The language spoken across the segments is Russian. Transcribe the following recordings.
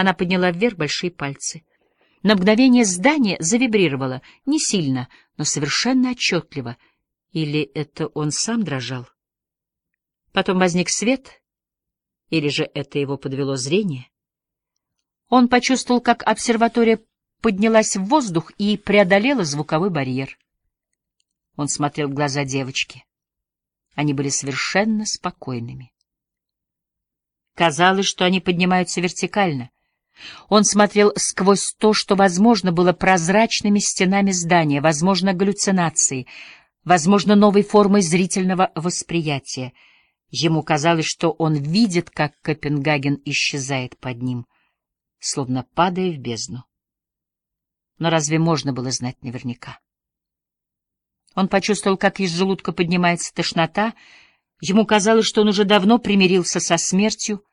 Она подняла вверх большие пальцы. На мгновение здание завибрировало, не сильно, но совершенно отчетливо. Или это он сам дрожал? Потом возник свет, или же это его подвело зрение? Он почувствовал, как обсерватория поднялась в воздух и преодолела звуковой барьер. Он смотрел в глаза девочки. Они были совершенно спокойными. Казалось, что они поднимаются вертикально. Он смотрел сквозь то, что, возможно, было прозрачными стенами здания, возможно, галлюцинацией, возможно, новой формой зрительного восприятия. Ему казалось, что он видит, как Копенгаген исчезает под ним, словно падая в бездну. Но разве можно было знать наверняка? Он почувствовал, как из желудка поднимается тошнота. Ему казалось, что он уже давно примирился со смертью.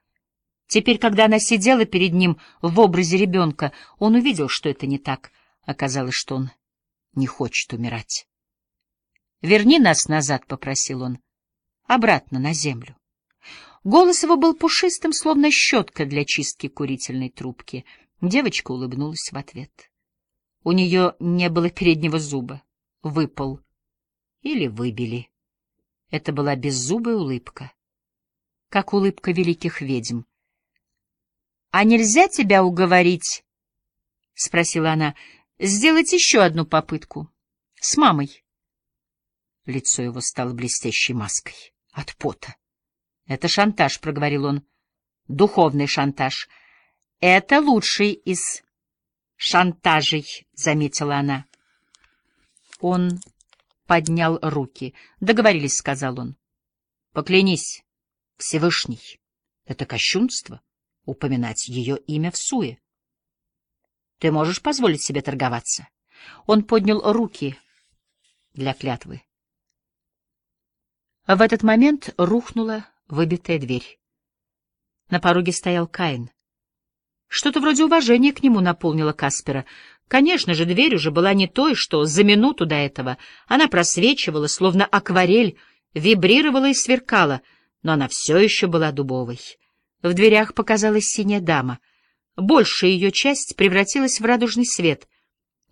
Теперь, когда она сидела перед ним в образе ребенка, он увидел, что это не так. Оказалось, что он не хочет умирать. «Верни нас назад», — попросил он, — «обратно на землю». Голос его был пушистым, словно щетка для чистки курительной трубки. Девочка улыбнулась в ответ. У нее не было переднего зуба. Выпал или выбили. Это была беззубая улыбка, как улыбка великих ведьм. — А нельзя тебя уговорить? — спросила она. — Сделать еще одну попытку. С мамой. Лицо его стало блестящей маской от пота. — Это шантаж, — проговорил он. — Духовный шантаж. — Это лучший из шантажей, — заметила она. Он поднял руки. «Договорились», — сказал он. «Поклянись, Всевышний, это кощунство — упоминать ее имя в суе. Ты можешь позволить себе торговаться?» Он поднял руки для клятвы. В этот момент рухнула выбитая дверь. На пороге стоял Каин. Что-то вроде уважения к нему наполнило Каспера. Конечно же, дверь уже была не той, что за минуту до этого. Она просвечивала, словно акварель, вибрировала и сверкала, но она все еще была дубовой. В дверях показалась синяя дама. Большая ее часть превратилась в радужный свет,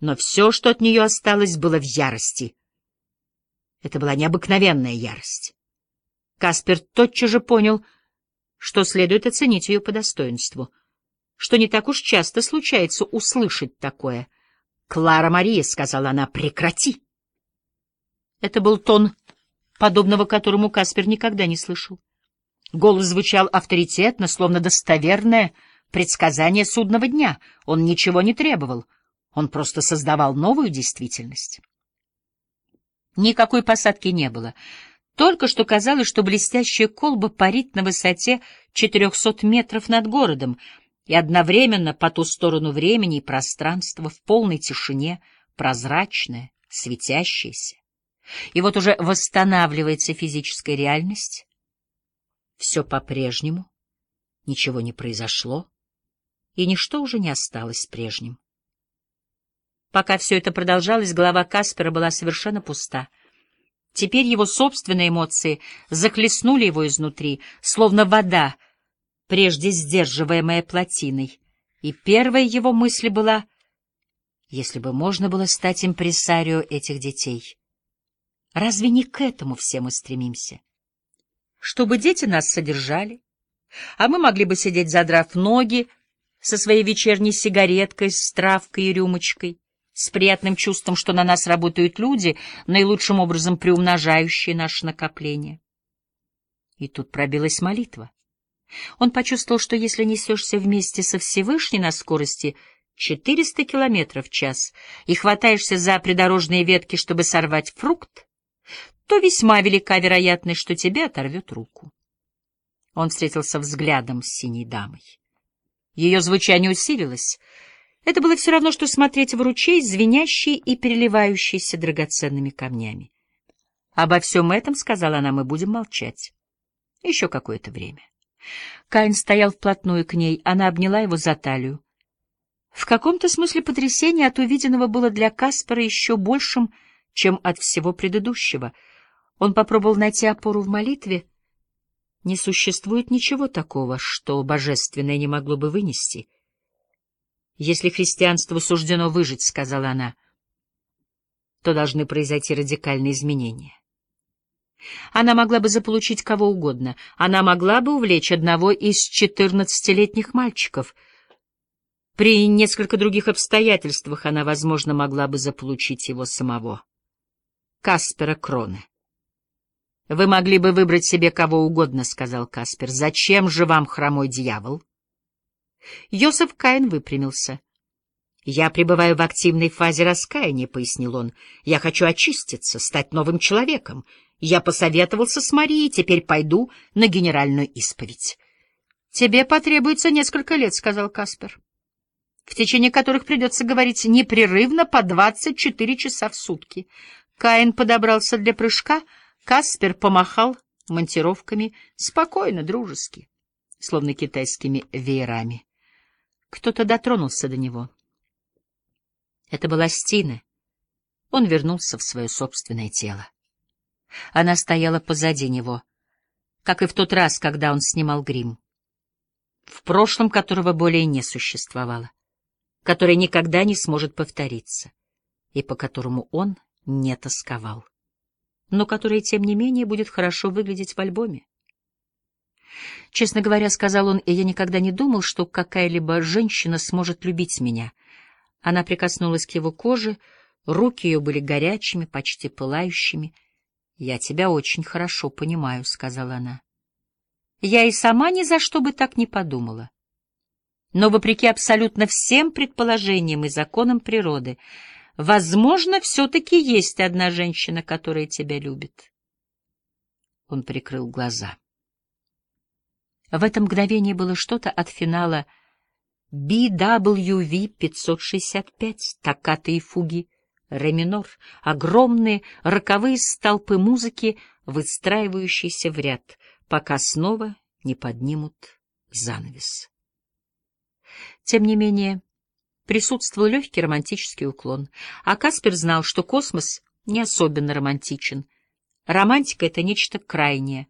но все, что от нее осталось, было в ярости. Это была необыкновенная ярость. Каспер тотчас же понял, что следует оценить ее по достоинству — что не так уж часто случается услышать такое. «Клара Мария», — сказала она, — «прекрати». Это был тон, подобного которому Каспер никогда не слышал. Голос звучал авторитетно, словно достоверное предсказание судного дня. Он ничего не требовал, он просто создавал новую действительность. Никакой посадки не было. Только что казалось, что блестящая колба парит на высоте 400 метров над городом — и одновременно по ту сторону времени и пространства в полной тишине, прозрачное, светящееся. И вот уже восстанавливается физическая реальность. Все по-прежнему, ничего не произошло, и ничто уже не осталось прежним. Пока все это продолжалось, голова Каспера была совершенно пуста. Теперь его собственные эмоции захлестнули его изнутри, словно вода — прежде сдерживаемая плотиной, и первая его мысль была, если бы можно было стать импресарио этих детей. Разве не к этому все мы стремимся? Чтобы дети нас содержали, а мы могли бы сидеть, задрав ноги, со своей вечерней сигареткой, с травкой и рюмочкой, с приятным чувством, что на нас работают люди, наилучшим образом приумножающие наше накопление. И тут пробилась молитва. Он почувствовал, что если несешься вместе со Всевышней на скорости 400 километров в час и хватаешься за придорожные ветки, чтобы сорвать фрукт, то весьма велика вероятность, что тебе оторвет руку. Он встретился взглядом с синей дамой. Ее звучание усилилось. Это было все равно, что смотреть в ручей, звенящий и переливающийся драгоценными камнями. Обо всем этом, — сказала она, — мы будем молчать. Еще какое-то время. Каин стоял вплотную к ней, она обняла его за талию. В каком-то смысле потрясение от увиденного было для Каспара еще большим, чем от всего предыдущего. Он попробовал найти опору в молитве. Не существует ничего такого, что божественное не могло бы вынести. Если христианству суждено выжить, — сказала она, — то должны произойти радикальные изменения. Она могла бы заполучить кого угодно. Она могла бы увлечь одного из четырнадцатилетних мальчиков. При несколько других обстоятельствах она, возможно, могла бы заполучить его самого. Каспера Кроны. «Вы могли бы выбрать себе кого угодно», — сказал Каспер. «Зачем же вам хромой дьявол?» Йосеф Каин выпрямился. «Я пребываю в активной фазе раскаяния», — пояснил он. «Я хочу очиститься, стать новым человеком. Я посоветовался с Марией, теперь пойду на генеральную исповедь». «Тебе потребуется несколько лет», — сказал Каспер, «в течение которых придется говорить непрерывно по двадцать четыре часа в сутки». Каин подобрался для прыжка, Каспер помахал монтировками спокойно, дружески, словно китайскими веерами. Кто-то дотронулся до него. Это была Стина. Он вернулся в свое собственное тело. Она стояла позади него, как и в тот раз, когда он снимал грим, в прошлом которого более не существовало, который никогда не сможет повториться, и по которому он не тосковал, но который, тем не менее, будет хорошо выглядеть в альбоме. Честно говоря, сказал он, я никогда не думал, что какая-либо женщина сможет любить меня — она прикоснулась к его коже, руки ее были горячими, почти пылающими. — Я тебя очень хорошо понимаю, — сказала она. Я и сама ни за что бы так не подумала. Но, вопреки абсолютно всем предположениям и законам природы, возможно, все-таки есть одна женщина, которая тебя любит. Он прикрыл глаза. В это мгновение было что-то от финала — BWV-565, токкаты и фуги, ре минор, огромные роковые столпы музыки, выстраивающиеся в ряд, пока снова не поднимут занавес. Тем не менее, присутствовал легкий романтический уклон, а Каспер знал, что космос не особенно романтичен. Романтика — это нечто крайнее,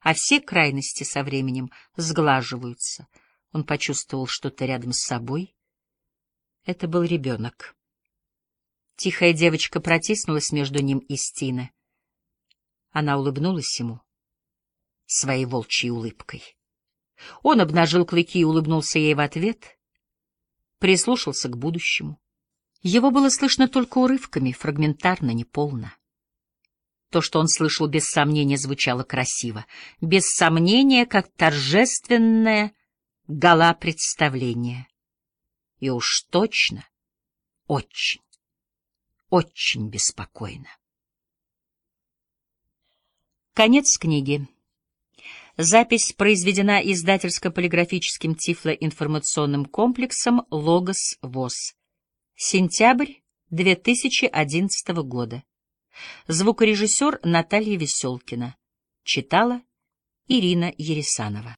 а все крайности со временем сглаживаются — он почувствовал что-то рядом с собой. Это был ребенок. Тихая девочка протиснулась между ним и Стина. Она улыбнулась ему своей волчьей улыбкой. Он обнажил клыки и улыбнулся ей в ответ, прислушался к будущему. Его было слышно только урывками, фрагментарно, неполно. То, что он слышал, без сомнения звучало красиво, без сомнения, как торжественное гала представления. И уж точно очень, очень беспокойно. Конец книги. Запись произведена издательско-полиграфическим тифлоинформационным комплексом «Логос ВОЗ». Сентябрь 2011 года. Звукорежиссер Наталья Веселкина. Читала Ирина Ересанова.